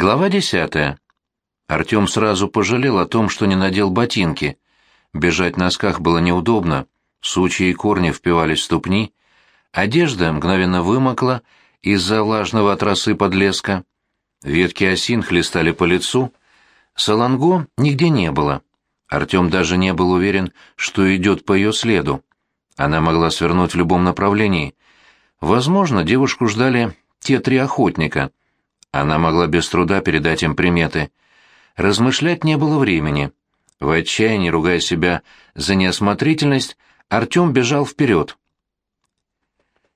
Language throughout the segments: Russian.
Глава десятая. Артем сразу пожалел о том, что не надел ботинки. Бежать в носках было неудобно, сучья и корни впивались в ступни, одежда мгновенно вымокла из-за влажного от росы подлеска, ветки осин хлестали по лицу, саланго нигде не было. Артем даже не был уверен, что идет по ее следу. Она могла свернуть в любом направлении. Возможно, девушку ждали те три охотника — она могла без труда передать им приметы. Размышлять не было времени. В отчаянии, ругая себя за неосмотрительность, Артем бежал вперед.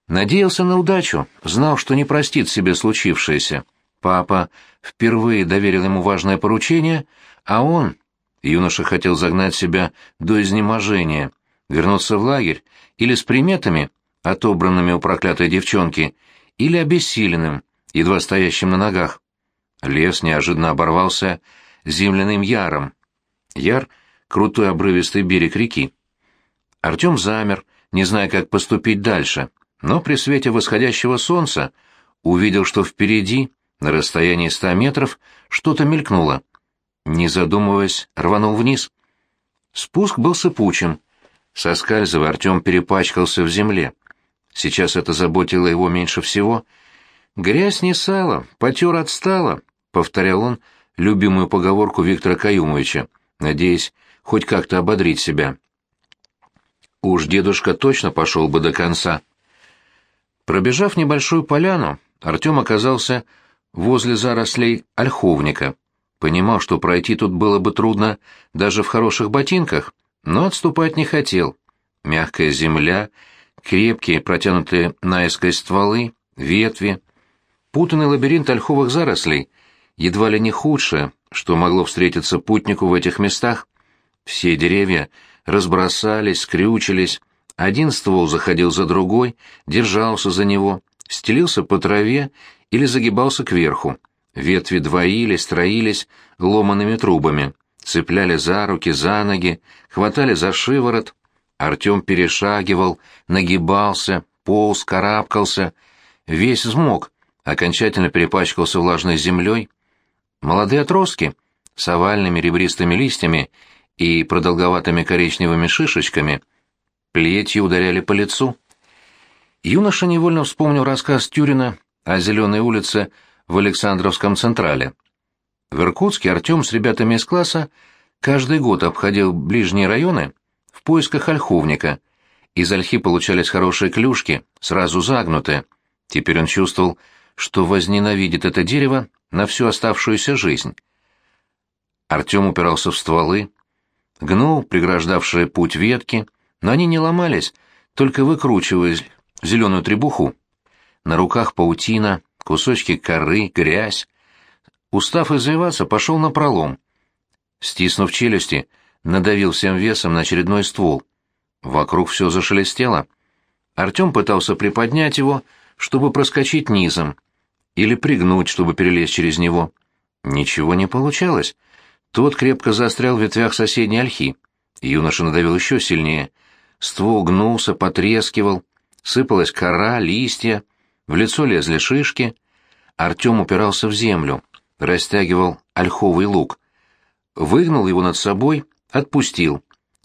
Надеялся на удачу, знал, что не простит себе случившееся. Папа впервые доверил ему важное поручение, а он... Юноша хотел загнать себя до изнеможения, вернуться в лагерь или с приметами, отобранными у проклятой девчонки, или обессиленным, едва стоящим на ногах. Лес неожиданно оборвался земляным яром. Яр — крутой обрывистый берег реки. Артем замер, не зная, как поступить дальше, но при свете восходящего солнца увидел, что впереди, на расстоянии ста метров, что-то мелькнуло. Не задумываясь, рванул вниз. Спуск был сыпучим. Соскальзывая, Артем перепачкался в земле. Сейчас это заботило его меньше всего — «Грязь не сало, потер отстала», — повторял он любимую поговорку Виктора Каюмовича, надеясь хоть как-то ободрить себя. Уж дедушка точно пошел бы до конца. Пробежав небольшую поляну, Артем оказался возле зарослей ольховника. Понимал, что пройти тут было бы трудно даже в хороших ботинках, но отступать не хотел. Мягкая земля, крепкие протянутые наискось стволы, ветви, Путанный лабиринт ольховых зарослей едва ли не худшее, что могло встретиться путнику в этих местах. Все деревья разбросались, скрючились, один ствол заходил за другой, держался за него, стелился по траве или загибался кверху. Ветви двоились, троились ломаными трубами, цепляли за руки, за ноги, хватали за шиворот. Артем перешагивал, нагибался, полз, карабкался, весь взмок, окончательно перепачкался влажной землей. Молодые отростки с овальными ребристыми листьями и продолговатыми коричневыми шишечками плетью ударяли по лицу. Юноша невольно вспомнил рассказ Тюрина о Зеленой улице в Александровском Централе. В Иркутске Артем с ребятами из класса каждый год обходил ближние районы в поисках ольховника. Из ольхи получались хорошие клюшки, сразу загнутые. Теперь он чувствовал, что возненавидит это дерево на всю оставшуюся жизнь. Артем упирался в стволы, гнул преграждавшие путь ветки, но они не ломались, только выкручиваясь в зеленую требуху. На руках паутина, кусочки коры, грязь. Устав извиваться, пошел на пролом. Стиснув челюсти, надавил всем весом на очередной ствол. Вокруг все зашелестело. Артем пытался приподнять его, чтобы проскочить низом, или пригнуть, чтобы перелезть через него. Ничего не получалось. Тот крепко застрял в ветвях соседней ольхи. Юноша надавил еще сильнее. Ствол гнулся, потрескивал, сыпалась кора, листья, в лицо лезли шишки. Артем упирался в землю, растягивал ольховый лук. Выгнал его над собой, отпустил.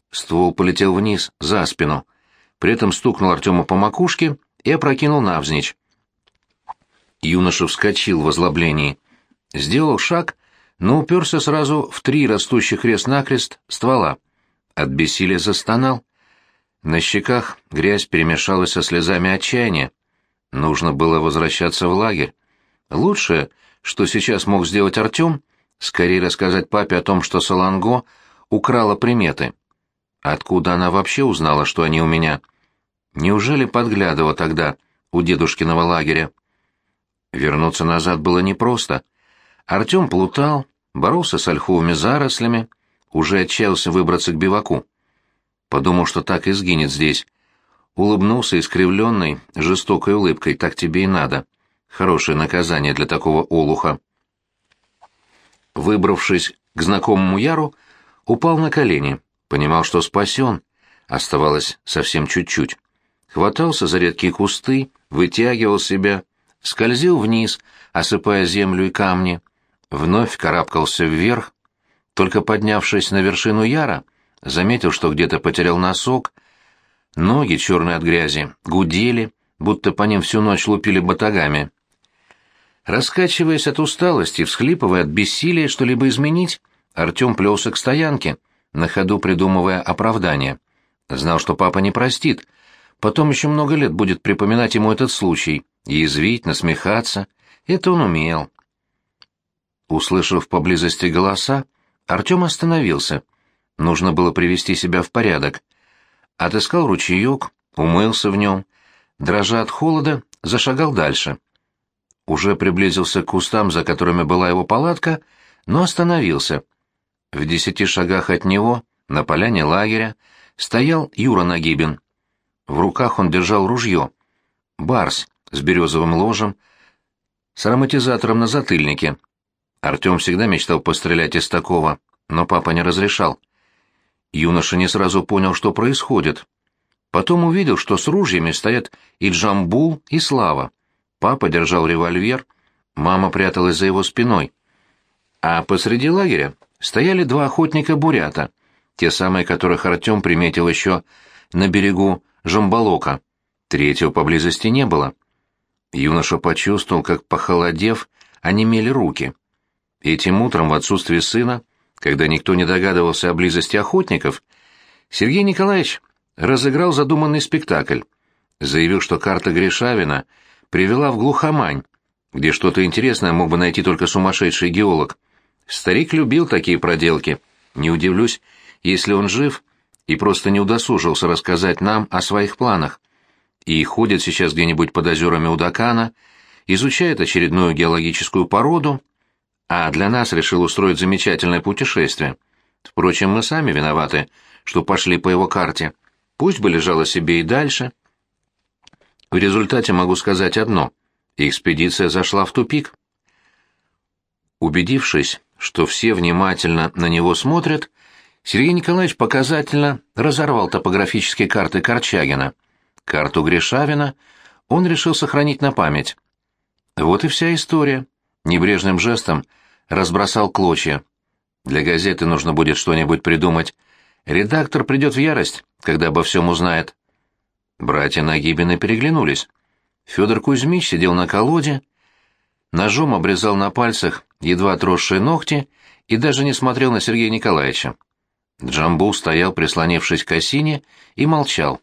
Ствол полетел вниз, за спину. При этом стукнул Артема по макушке и опрокинул навзничь. Юноша вскочил в озлоблении. Сделал шаг, но уперся сразу в три растущих крест-накрест ствола. От бессилия застонал. На щеках грязь перемешалась со слезами отчаяния. Нужно было возвращаться в лагерь. Лучшее, что сейчас мог сделать Артем, скорее рассказать папе о том, что Саланго украла приметы. Откуда она вообще узнала, что они у меня? Неужели подглядывала тогда у дедушкиного лагеря? Вернуться назад было непросто. Артем плутал, боролся с ольховыми зарослями, уже отчаялся выбраться к биваку. Подумал, что так и сгинет здесь. Улыбнулся искривленной, жестокой улыбкой, так тебе и надо. Хорошее наказание для такого олуха. Выбравшись к знакомому Яру, упал на колени, понимал, что спасен. Оставалось совсем чуть-чуть. Хватался за редкие кусты, вытягивал себя — скользил вниз, осыпая землю и камни. вновь карабкался вверх, только поднявшись на вершину яра, заметил, что где-то потерял носок, ноги, черные от грязи, гудели, будто по ним всю ночь лупили батагами. Раскачиваясь от усталости, всхлипывая от бессилия что-либо изменить, Артем плелся к стоянке, на ходу придумывая оправдание. Знал, что папа не простит, потом еще много лет будет припоминать ему этот случай, язвить, насмехаться. Это он умел. Услышав поблизости голоса, Артем остановился. Нужно было привести себя в порядок. Отыскал ручеек, умылся в нем, дрожа от холода, зашагал дальше. Уже приблизился к кустам, за которыми была его палатка, но остановился. В десяти шагах от него, на поляне лагеря, стоял Юра Нагибин. В руках он держал ружье. Барс с березовым ложем, с ароматизатором на затыльнике. Артем всегда мечтал пострелять из такого, но папа не разрешал. Юноша не сразу понял, что происходит. Потом увидел, что с ружьями стоят и Джамбул, и Слава. Папа держал револьвер, мама пряталась за его спиной. А посреди лагеря стояли два охотника-бурята, те самые, которых Артем приметил еще на берегу Жамбалока. Третьего поблизости не было. Юноша почувствовал, как, похолодев, онемели руки. Этим утром, в отсутствие сына, когда никто не догадывался о близости охотников, Сергей Николаевич разыграл задуманный спектакль. Заявил, что карта Гришавина привела в глухомань, где что-то интересное мог бы найти только сумасшедший геолог. Старик любил такие проделки. Не удивлюсь, если он жив и просто не удосужился рассказать нам о своих планах. И ходит сейчас где-нибудь под озерами Удакана, изучает очередную геологическую породу, а для нас решил устроить замечательное путешествие. Впрочем, мы сами виноваты, что пошли по его карте. Пусть бы лежало себе и дальше. В результате могу сказать одно. Экспедиция зашла в тупик. Убедившись, что все внимательно на него смотрят, Сергей Николаевич показательно разорвал топографические карты Корчагина. Карту Гришавина он решил сохранить на память. Вот и вся история. Небрежным жестом разбросал клочья. Для газеты нужно будет что-нибудь придумать. Редактор придет в ярость, когда обо всем узнает. Братья Нагибины переглянулись. Федор Кузьмич сидел на колоде, ножом обрезал на пальцах едва отросшие ногти и даже не смотрел на Сергея Николаевича. Джамбу стоял, прислонившись к осине, и молчал.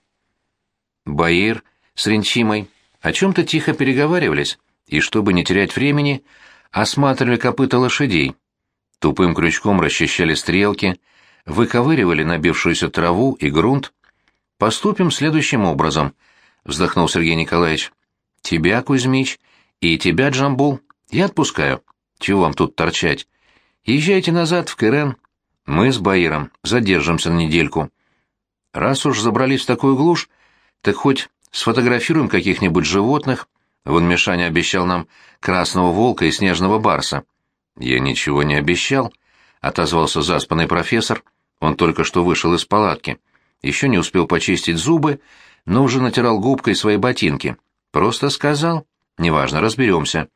Баир с Ренчимой о чем-то тихо переговаривались, и, чтобы не терять времени, осматривали копыта лошадей. Тупым крючком расчищали стрелки, выковыривали набившуюся траву и грунт. «Поступим следующим образом», — вздохнул Сергей Николаевич. «Тебя, Кузьмич, и тебя, Джамбул, я отпускаю. Чего вам тут торчать? Езжайте назад в Кырен. Мы с Баиром задержимся на недельку. Раз уж забрались в такую глушь, так хоть сфотографируем каких-нибудь животных. Вон Мишаня обещал нам красного волка и снежного барса. Я ничего не обещал, — отозвался заспанный профессор. Он только что вышел из палатки. Еще не успел почистить зубы, но уже натирал губкой свои ботинки. Просто сказал. Неважно, разберемся.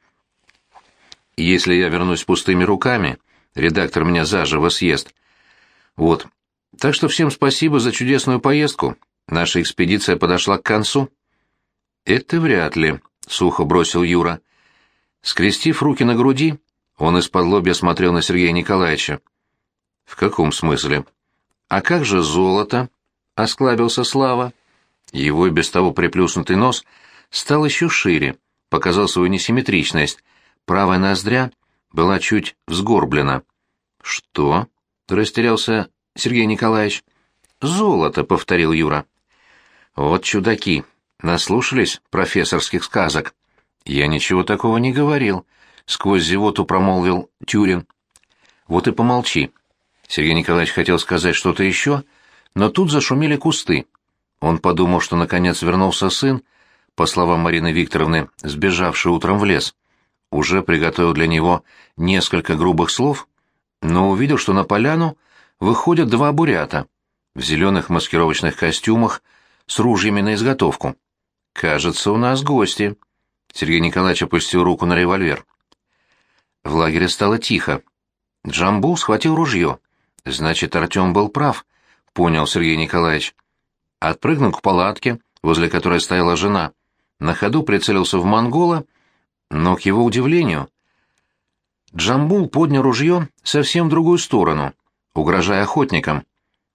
Если я вернусь пустыми руками, редактор меня заживо съест. Вот. Так что всем спасибо за чудесную поездку. Наша экспедиция подошла к концу. Это вряд ли, сухо бросил Юра. Скрестив руки на груди, он из-под лобья смотрел на Сергея Николаевича. В каком смысле? А как же золото? осклабился Слава. Его и без того приплюснутый нос стал еще шире, показал свою несимметричность. Правая ноздря была чуть взгорблена. «Что?» — растерялся Сергей Николаевич. «Золото», — повторил Юра. «Вот чудаки, наслушались профессорских сказок». «Я ничего такого не говорил», — сквозь зевоту промолвил Тюрин. «Вот и помолчи». Сергей Николаевич хотел сказать что-то еще, но тут зашумели кусты. Он подумал, что наконец вернулся сын, по словам Марины Викторовны, сбежавший утром в лес. Уже приготовил для него несколько грубых слов, но увидел, что на поляну выходят два бурята в зеленых маскировочных костюмах с ружьями на изготовку. «Кажется, у нас гости». Сергей Николаевич опустил руку на револьвер. В лагере стало тихо. Джамбул схватил ружье. Значит, Артем был прав, понял Сергей Николаевич. Отпрыгнул к палатке, возле которой стояла жена. На ходу прицелился в монгола, но, к его удивлению, Джамбул поднял ружье совсем в другую сторону, угрожая охотникам.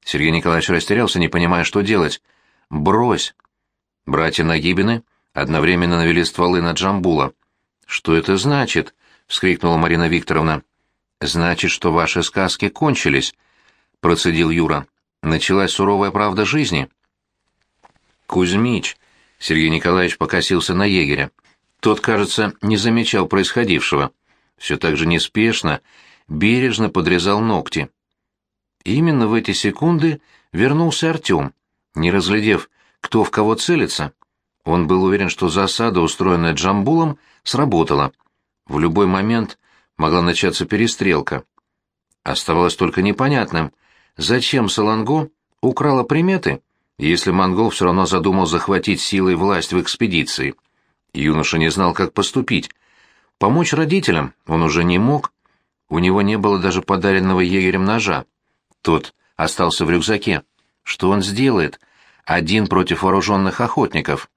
Сергей Николаевич растерялся, не понимая, что делать. «Брось!» Братья Нагибины одновременно навели стволы на Джамбула. «Что это значит?» — вскрикнула Марина Викторовна. «Значит, что ваши сказки кончились», — процедил Юра. «Началась суровая правда жизни». «Кузьмич», — Сергей Николаевич покосился на егеря. Тот, кажется, не замечал происходившего. Все так же неспешно, бережно подрезал ногти. именно в эти секунды вернулся Артем. Не разглядев, кто в кого целится, он был уверен, что засада, устроенная Джамбулом, сработала. В любой момент могла начаться перестрелка. Оставалось только непонятным, зачем Саланго украла приметы, если монгол все равно задумал захватить силой власть в экспедиции. Юноша не знал, как поступить. Помочь родителям он уже не мог. У него не было даже подаренного егерем ножа. Тот остался в рюкзаке. Что он сделает? Один против вооруженных охотников.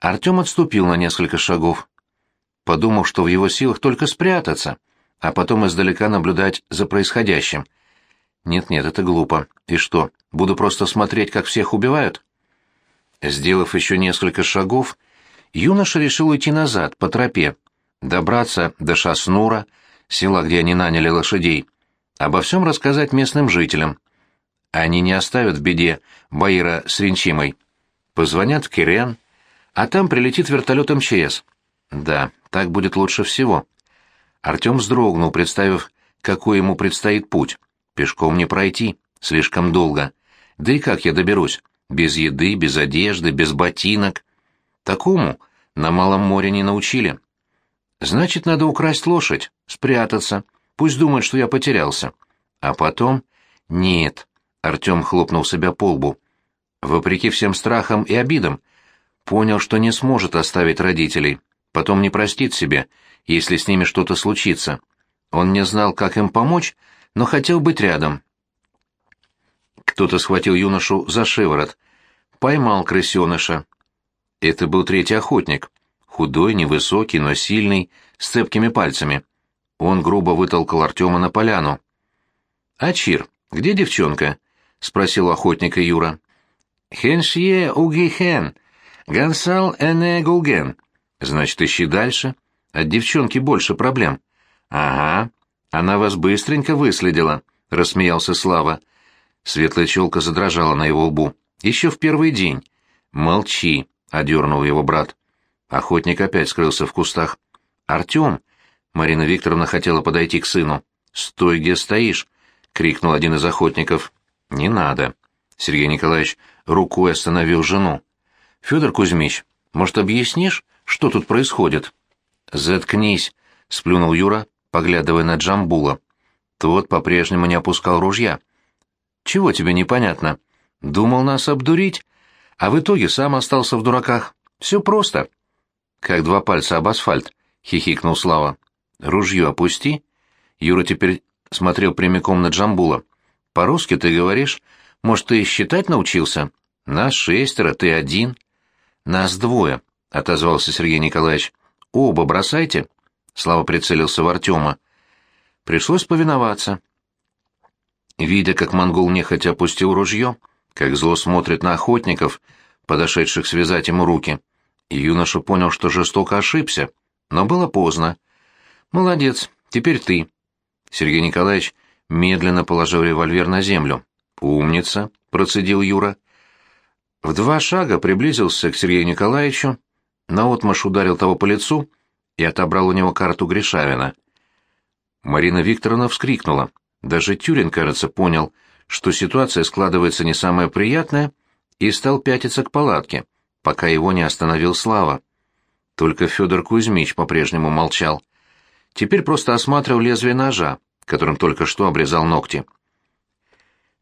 Артем отступил на несколько шагов, подумав, что в его силах только спрятаться, а потом издалека наблюдать за происходящим. Нет-нет, это глупо. И что, буду просто смотреть, как всех убивают? Сделав еще несколько шагов, юноша решил уйти назад, по тропе, добраться до Шаснура, села, где они наняли лошадей, обо всем рассказать местным жителям. Они не оставят в беде Баира с Ренчимой. Позвонят в Кирен, а там прилетит вертолет МЧС. Да, так будет лучше всего. Артем вздрогнул, представив, какой ему предстоит путь. Пешком не пройти, слишком долго. Да и как я доберусь? Без еды, без одежды, без ботинок. Такому на Малом море не научили. Значит, надо украсть лошадь, спрятаться. Пусть думают, что я потерялся. А потом... Нет. Артем хлопнул себя по лбу. Вопреки всем страхам и обидам, понял, что не сможет оставить родителей, потом не простит себе, если с ними что-то случится. Он не знал, как им помочь, но хотел быть рядом. Кто-то схватил юношу за шиворот, поймал крысеныша. Это был третий охотник, худой, невысокий, но сильный, с цепкими пальцами. Он грубо вытолкал Артема на поляну. «Ачир, где девчонка?» — спросил охотника Юра. «Хеншье угихен, гансал эне гулген». «Значит, ищи дальше. От девчонки больше проблем». «Ага, она вас быстренько выследила», — рассмеялся Слава. Светлая челка задрожала на его лбу. «Еще в первый день». «Молчи», — одернул его брат. Охотник опять скрылся в кустах. «Артем!» — Марина Викторовна хотела подойти к сыну. «Стой, где стоишь!» — крикнул один из охотников. «Не надо!» — Сергей Николаевич рукой остановил жену. «Федор Кузьмич, может, объяснишь, что тут происходит?» «Заткнись!» — сплюнул Юра, поглядывая на Джамбула. Тот по-прежнему не опускал ружья. «Чего тебе непонятно? Думал нас обдурить, а в итоге сам остался в дураках. Все просто». «Как два пальца об асфальт», — хихикнул Слава. «Ружье опусти». Юра теперь смотрел прямиком на Джамбула. «По-русски ты говоришь? Может, ты считать научился? Нас шестеро, ты один». «Нас двое», — отозвался Сергей Николаевич. «Оба бросайте». Слава прицелился в Артема. Пришлось повиноваться. Видя, как монгол нехотя опустил ружье, как зло смотрит на охотников, подошедших связать ему руки, и юноша понял, что жестоко ошибся, но было поздно. «Молодец, теперь ты». Сергей Николаевич медленно положил револьвер на землю. «Умница», — процедил Юра. В два шага приблизился к Сергею Николаевичу, наотмашь ударил того по лицу и отобрал у него карту Гришавина. Марина Викторовна вскрикнула. Даже Тюрин, кажется, понял, что ситуация складывается не самая приятная, и стал пятиться к палатке, пока его не остановил Слава. Только Федор Кузьмич по-прежнему молчал. Теперь просто осматривал лезвие ножа, которым только что обрезал ногти.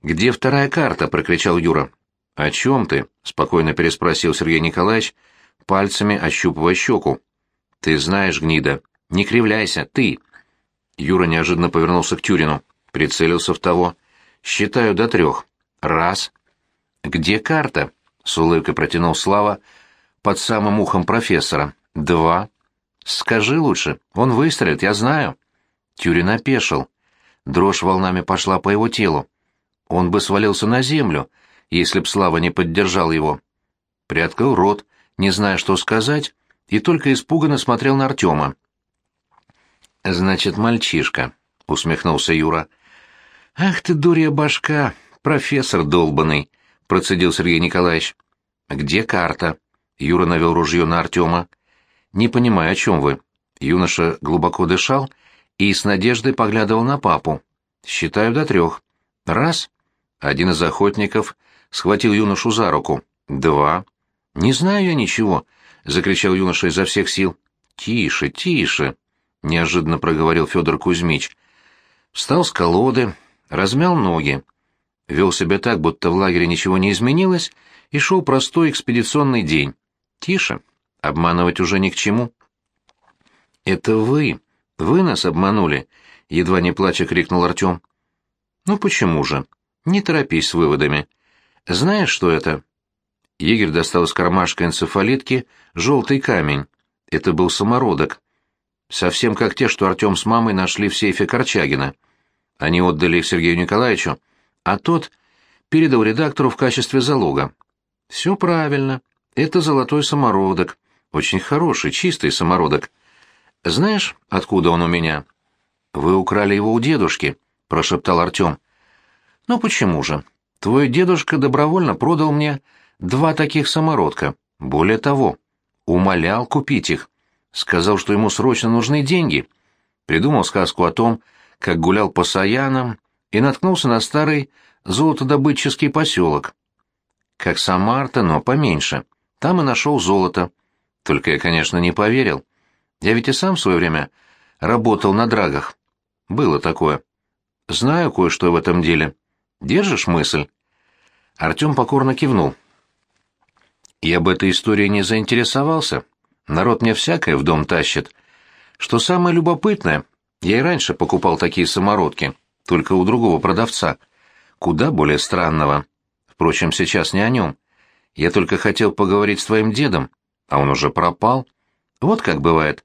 «Где вторая карта?» — прокричал Юра. «О чем ты?» — спокойно переспросил Сергей Николаевич, пальцами ощупывая щеку. «Ты знаешь, гнида. Не кривляйся, ты. Юра неожиданно повернулся к Тюрину, прицелился в того. «Считаю до трех. Раз». «Где карта?» — с улыбкой протянул Слава под самым ухом профессора. «Два». «Скажи лучше. Он выстрелит, я знаю». Тюрин опешил. Дрожь волнами пошла по его телу. Он бы свалился на землю, если б Слава не поддержал его. Приоткрыл рот, не зная, что сказать, и только испуганно смотрел на Артема. «Значит, мальчишка», — усмехнулся Юра. «Ах ты, дурья башка, профессор долбанный», — процедил Сергей Николаевич. «Где карта?» — Юра навел ружье на Артема. «Не понимаю, о чем вы». Юноша глубоко дышал и с надеждой поглядывал на папу. «Считаю до трех. Раз». Один из охотников схватил юношу за руку. «Два». «Не знаю я ничего», — закричал юноша изо всех сил. «Тише, тише», — неожиданно проговорил Федор Кузьмич. Встал с колоды, размял ноги, вел себя так, будто в лагере ничего не изменилось, и шел простой экспедиционный день. Тише, обманывать уже ни к чему. «Это вы, вы нас обманули», — едва не плача крикнул Артем. «Ну почему же? Не торопись с выводами. Знаешь, что это?» Егерь достал из кармашка энцефалитки желтый камень. Это был самородок. Совсем как те, что Артем с мамой нашли в сейфе Корчагина. Они отдали их Сергею Николаевичу, а тот передал редактору в качестве залога. Все правильно. Это золотой самородок. Очень хороший, чистый самородок. Знаешь, откуда он у меня? Вы украли его у дедушки, прошептал Артем. Ну почему же? Твой дедушка добровольно продал мне два таких самородка. Более того, умолял купить их. Сказал, что ему срочно нужны деньги. Придумал сказку о том, как гулял по Саянам и наткнулся на старый золотодобытческий поселок. Как Самарта, но поменьше. Там и нашел золото. Только я, конечно, не поверил. Я ведь и сам в свое время работал на драгах. Было такое. Знаю кое-что в этом деле. Держишь мысль?» Артем покорно кивнул. Я бы этой историей не заинтересовался. Народ мне всякое в дом тащит. Что самое любопытное, я и раньше покупал такие самородки, только у другого продавца. Куда более странного. Впрочем, сейчас не о нем. Я только хотел поговорить с твоим дедом, а он уже пропал. Вот как бывает.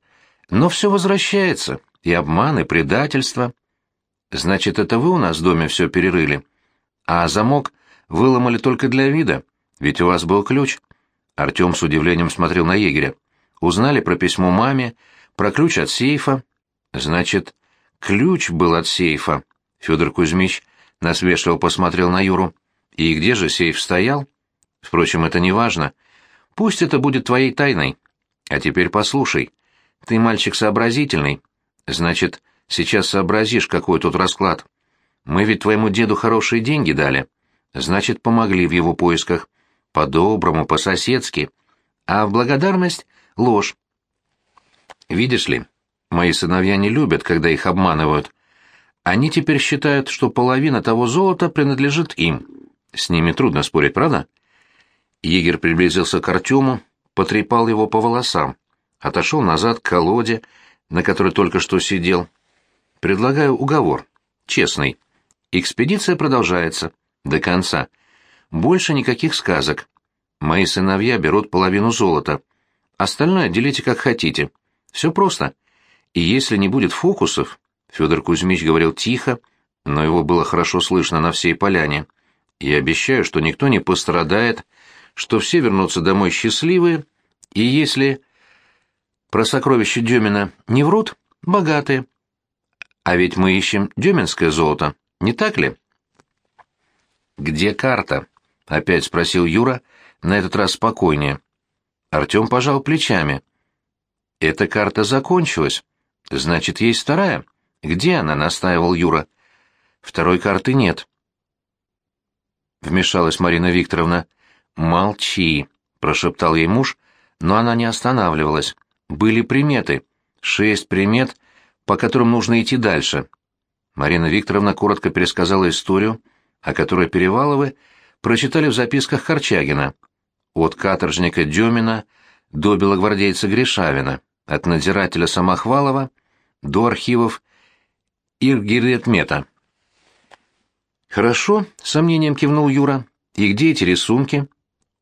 Но все возвращается. И обман, и предательство. Значит, это вы у нас в доме все перерыли? А замок выломали только для вида, ведь у вас был ключ. Артем с удивлением смотрел на егеря. Узнали про письмо маме, про ключ от сейфа. Значит, ключ был от сейфа. Федор Кузьмич насмешливо посмотрел на Юру. И где же сейф стоял? Впрочем, это не важно. Пусть это будет твоей тайной. А теперь послушай. Ты мальчик сообразительный. Значит, сейчас сообразишь, какой тут расклад. Мы ведь твоему деду хорошие деньги дали. Значит, помогли в его поисках по-доброму, по-соседски, а в благодарность — ложь. Видишь ли, мои сыновья не любят, когда их обманывают. Они теперь считают, что половина того золота принадлежит им. С ними трудно спорить, правда? Егер приблизился к Артему, потрепал его по волосам, отошел назад к колоде, на которой только что сидел. Предлагаю уговор. Честный. Экспедиция продолжается. До конца. Больше никаких сказок. Мои сыновья берут половину золота. Остальное делите как хотите. Все просто. И если не будет фокусов, Федор Кузьмич говорил тихо, но его было хорошо слышно на всей поляне. Я обещаю, что никто не пострадает, что все вернутся домой счастливые, и если про сокровища Демина не врут, богатые. А ведь мы ищем деминское золото, не так ли? Где карта? Опять спросил Юра, на этот раз спокойнее. Артем пожал плечами. Эта карта закончилась. Значит, есть вторая. Где она? настаивал Юра. Второй карты нет. Вмешалась Марина Викторовна. Молчи, прошептал ей муж, но она не останавливалась. Были приметы. Шесть примет, по которым нужно идти дальше. Марина Викторовна коротко пересказала историю, о которой Переваловы прочитали в записках Корчагина. От каторжника Демина до белогвардейца Гришавина, от надзирателя Самохвалова до архивов Иргиретмета. «Хорошо», — сомнением кивнул Юра. «И где эти рисунки?»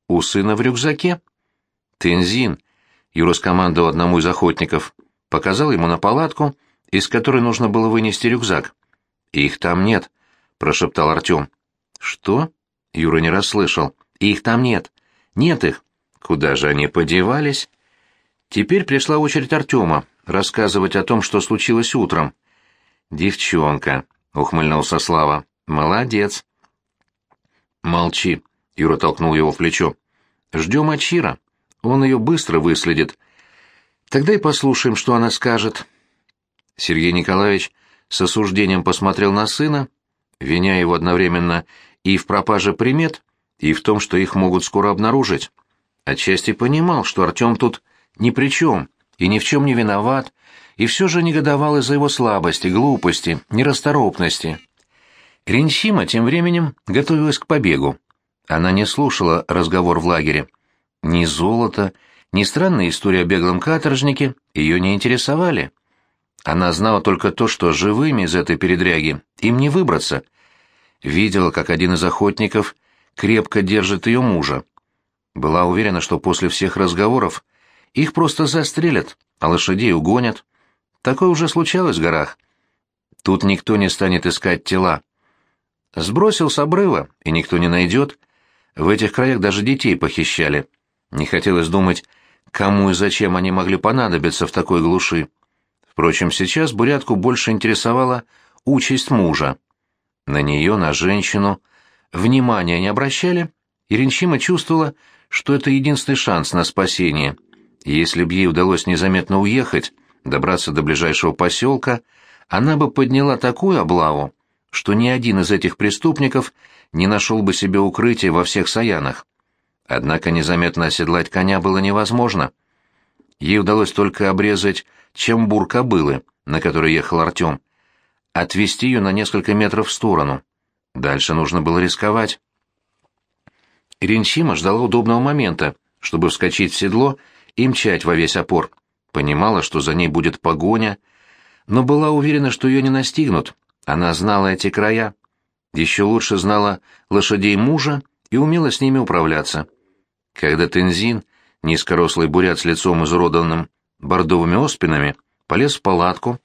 «У сына в рюкзаке». «Тензин», — Юра скомандовал одному из охотников, показал ему на палатку, из которой нужно было вынести рюкзак. «Их там нет», — прошептал Артем. «Что?» — Юра не расслышал. «Их там нет. Нет их. Куда же они подевались?» Теперь пришла очередь Артема рассказывать о том, что случилось утром. «Девчонка», — ухмыльнулся Слава. «Молодец». «Молчи», — Юра толкнул его в плечо. «Ждем Ачира. Он ее быстро выследит. Тогда и послушаем, что она скажет». Сергей Николаевич с осуждением посмотрел на сына, виня его одновременно и в пропаже примет, и в том, что их могут скоро обнаружить. Отчасти понимал, что Артем тут ни при чем и ни в чем не виноват, и все же негодовал из-за его слабости, глупости, нерасторопности. Ринсима тем временем готовилась к побегу. Она не слушала разговор в лагере. Ни золото, ни странная история о беглом каторжнике ее не интересовали. Она знала только то, что живыми из этой передряги им не выбраться. Видела, как один из охотников крепко держит ее мужа. Была уверена, что после всех разговоров их просто застрелят, а лошадей угонят. Такое уже случалось в горах. Тут никто не станет искать тела. Сбросил с обрыва, и никто не найдет. В этих краях даже детей похищали. Не хотелось думать, кому и зачем они могли понадобиться в такой глуши. Впрочем, сейчас Бурятку больше интересовала участь мужа. На нее, на женщину, внимания не обращали, и Ренчима чувствовала, что это единственный шанс на спасение. Если б ей удалось незаметно уехать, добраться до ближайшего поселка, она бы подняла такую облаву, что ни один из этих преступников не нашел бы себе укрытия во всех саянах. Однако незаметно оседлать коня было невозможно. Ей удалось только обрезать чембур кобылы, на которой ехал Артем, отвести ее на несколько метров в сторону. Дальше нужно было рисковать. Ринчима ждала удобного момента, чтобы вскочить в седло и мчать во весь опор. Понимала, что за ней будет погоня, но была уверена, что ее не настигнут. Она знала эти края. Еще лучше знала лошадей мужа и умела с ними управляться. Когда Тензин, низкорослый бурят с лицом изуродованным бордовыми оспинами, полез в палатку,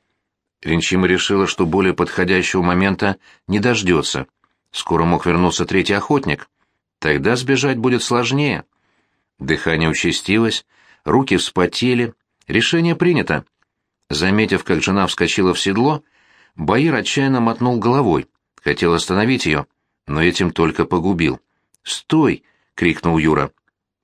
Ренчима решила, что более подходящего момента не дождется. Скоро мог вернуться третий охотник. Тогда сбежать будет сложнее. Дыхание участилось, руки вспотели. Решение принято. Заметив, как жена вскочила в седло, Баир отчаянно мотнул головой. Хотел остановить ее, но этим только погубил. «Стой!» — крикнул Юра.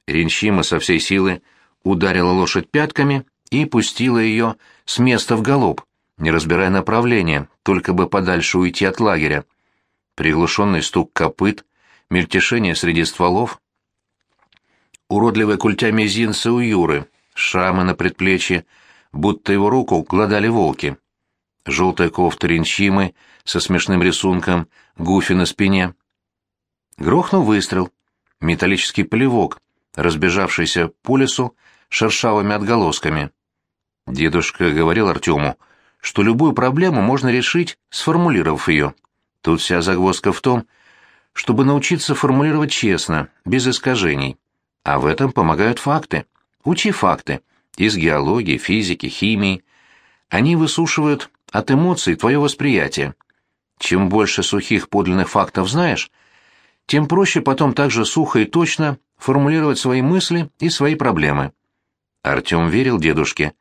Ренчима со всей силы ударила лошадь пятками и пустила ее с места в галоп, не разбирая направления, только бы подальше уйти от лагеря. Приглушенный стук копыт, мельтешение среди стволов. Уродливая культя мизинца у Юры, шрамы на предплечье, будто его руку гладали волки. Желтая кофта ренчимы со смешным рисунком гуфи на спине. Грохнул выстрел. Металлический плевок, разбежавшийся по лесу шершавыми отголосками. Дедушка говорил Артему, что любую проблему можно решить, сформулировав ее. Тут вся загвоздка в том, чтобы научиться формулировать честно, без искажений. А в этом помогают факты. Учи факты. Из геологии, физики, химии. Они высушивают от эмоций твое восприятие. Чем больше сухих подлинных фактов знаешь, тем проще потом также сухо и точно формулировать свои мысли и свои проблемы. Артем верил дедушке.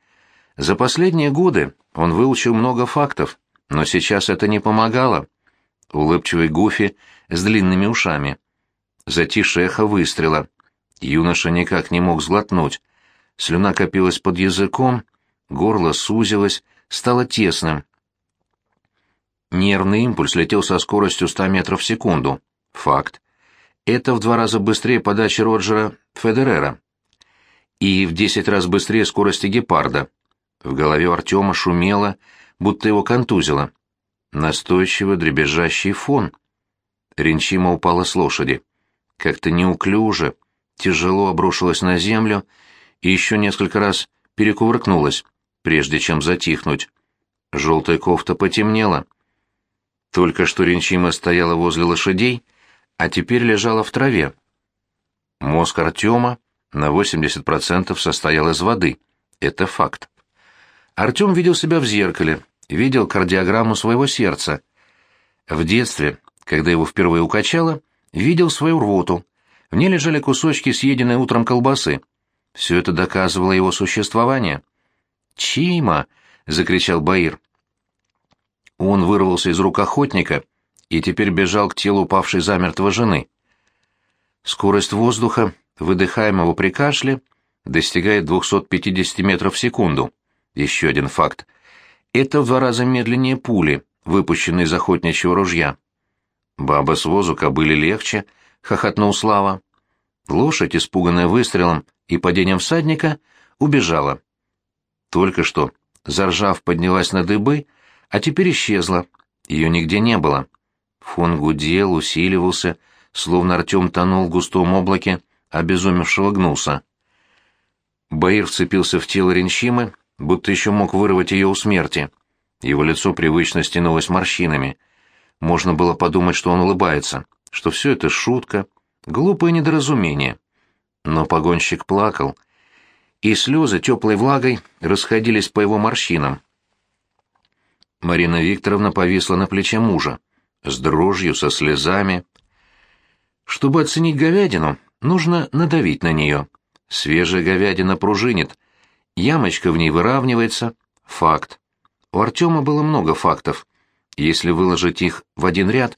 За последние годы он выучил много фактов, но сейчас это не помогало. Улыбчивый Гуфи с длинными ушами. Затишье эхо выстрела. Юноша никак не мог сглотнуть. Слюна копилась под языком, горло сузилось, стало тесным. Нервный импульс летел со скоростью 100 метров в секунду. Факт. Это в два раза быстрее подачи Роджера Федерера. И в десять раз быстрее скорости гепарда. В голове Артема шумело, будто его контузило. Настойчиво дребезжащий фон. Ренчима упала с лошади. Как-то неуклюже, тяжело обрушилась на землю и еще несколько раз перекувыркнулась, прежде чем затихнуть. Желтая кофта потемнела, Только что Ренчима стояла возле лошадей, а теперь лежала в траве. Мозг Артема на 80% состоял из воды. Это факт. Артем видел себя в зеркале, видел кардиограмму своего сердца. В детстве, когда его впервые укачало, видел свою рвоту. В ней лежали кусочки съеденной утром колбасы. Все это доказывало его существование. «Чима!» — закричал Баир. Он вырвался из рук охотника и теперь бежал к телу упавшей замертво жены. Скорость воздуха, выдыхаемого при кашле, достигает 250 метров в секунду. Еще один факт. Это в два раза медленнее пули, выпущенной из охотничьего ружья. «Баба с возу кобыли легче», — хохотнул Слава. Лошадь, испуганная выстрелом и падением всадника, убежала. Только что, заржав, поднялась на дыбы, а теперь исчезла. Ее нигде не было. Фон гудел, усиливался, словно Артем тонул в густом облаке обезумевшего гнуса. Баир вцепился в тело Ренщимы, будто еще мог вырвать ее у смерти. Его лицо привычно стянулось морщинами. Можно было подумать, что он улыбается, что все это шутка, глупое недоразумение. Но погонщик плакал, и слезы теплой влагой расходились по его морщинам. Марина Викторовна повисла на плече мужа, с дрожью, со слезами. Чтобы оценить говядину, нужно надавить на нее. Свежая говядина пружинит, ямочка в ней выравнивается. Факт. У Артема было много фактов. Если выложить их в один ряд,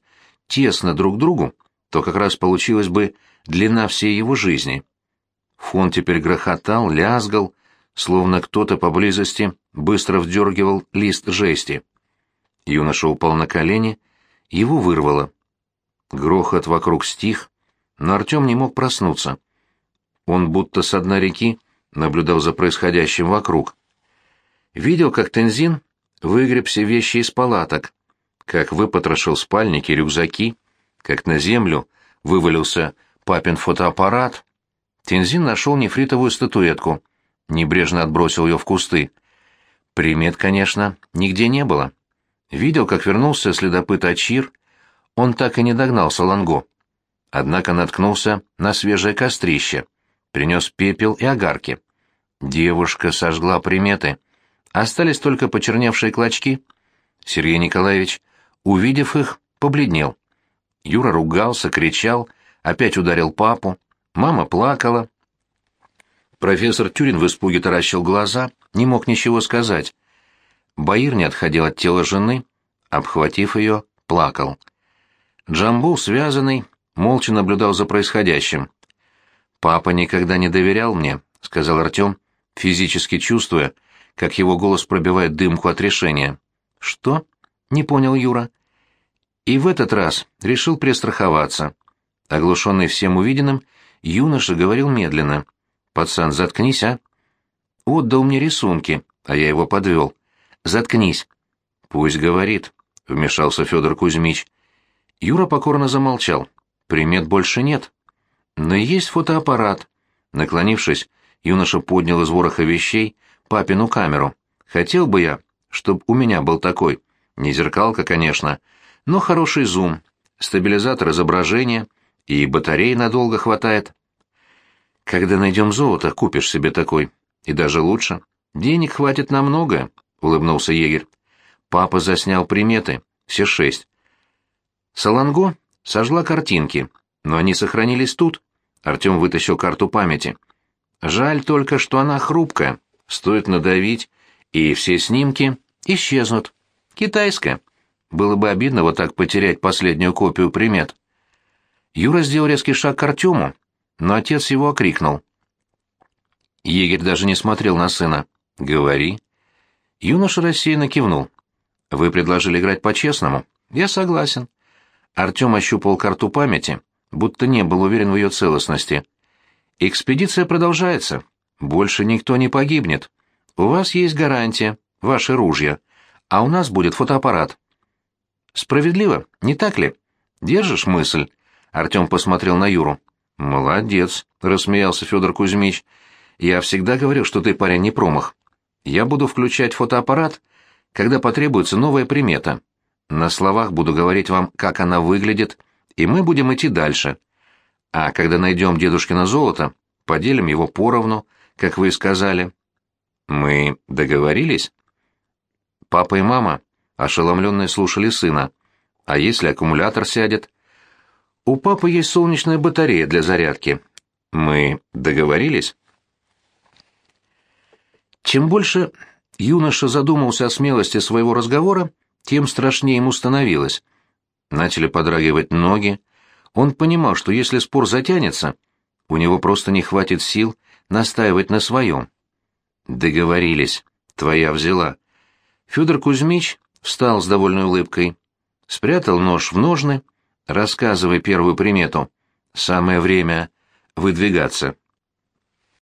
тесно друг другу, то как раз получилась бы длина всей его жизни. Фон теперь грохотал, лязгал, словно кто-то поблизости быстро вдергивал лист жести. Юноша упал на колени, его вырвало. Грохот вокруг стих, но Артем не мог проснуться. Он будто с дна реки наблюдал за происходящим вокруг. Видел, как Тензин выгреб все вещи из палаток, как выпотрошил спальники, рюкзаки, как на землю вывалился папин фотоаппарат. Тензин нашел нефритовую статуэтку, небрежно отбросил ее в кусты. Примет, конечно, нигде не было. Видел, как вернулся следопыт Ачир, он так и не догнал Саланго. Однако наткнулся на свежее кострище, принес пепел и огарки. Девушка сожгла приметы. Остались только почерневшие клочки. Сергей Николаевич, увидев их, побледнел. Юра ругался, кричал, опять ударил папу. Мама плакала. Профессор Тюрин в испуге таращил глаза, не мог ничего сказать. Баир не отходил от тела жены, обхватив ее, плакал. Джамбул, связанный, молча наблюдал за происходящим. «Папа никогда не доверял мне», — сказал Артем, физически чувствуя, как его голос пробивает дымку от решения. «Что?» — не понял Юра. И в этот раз решил пристраховаться. Оглушенный всем увиденным, юноша говорил медленно. «Пацан, заткнись, а!» «Отдал мне рисунки, а я его подвел. Заткнись. Пусть говорит, вмешался Федор Кузьмич. Юра покорно замолчал. Примет больше нет. Но есть фотоаппарат. Наклонившись, юноша поднял из вороха вещей папину камеру. Хотел бы я, чтобы у меня был такой. Не зеркалка, конечно, но хороший зум, стабилизатор изображения и батареи надолго хватает. Когда найдем золото, купишь себе такой. И даже лучше. Денег хватит на многое. — улыбнулся егерь. Папа заснял приметы, все шесть. Саланго сожгла картинки, но они сохранились тут. Артем вытащил карту памяти. Жаль только, что она хрупкая. Стоит надавить, и все снимки исчезнут. Китайская. Было бы обидно вот так потерять последнюю копию примет. Юра сделал резкий шаг к Артему, но отец его окрикнул. Егерь даже не смотрел на сына. «Говори». Юноша рассеянно кивнул. «Вы предложили играть по-честному?» «Я согласен». Артем ощупал карту памяти, будто не был уверен в ее целостности. «Экспедиция продолжается. Больше никто не погибнет. У вас есть гарантия, ваши ружья, а у нас будет фотоаппарат». «Справедливо, не так ли? Держишь мысль?» Артем посмотрел на Юру. «Молодец», — рассмеялся Федор Кузьмич. «Я всегда говорил, что ты парень не промах. Я буду включать фотоаппарат, когда потребуется новая примета. На словах буду говорить вам, как она выглядит, и мы будем идти дальше. А когда найдем дедушкино золото, поделим его поровну, как вы и сказали. Мы договорились? Папа и мама, ошеломленные, слушали сына. А если аккумулятор сядет? У папы есть солнечная батарея для зарядки. Мы договорились? Чем больше юноша задумался о смелости своего разговора, тем страшнее ему становилось. Начали подрагивать ноги. Он понимал, что если спор затянется, у него просто не хватит сил настаивать на своем. Договорились. Твоя взяла. Федор Кузьмич встал с довольной улыбкой, спрятал нож в ножны, рассказывая первую примету. Самое время выдвигаться.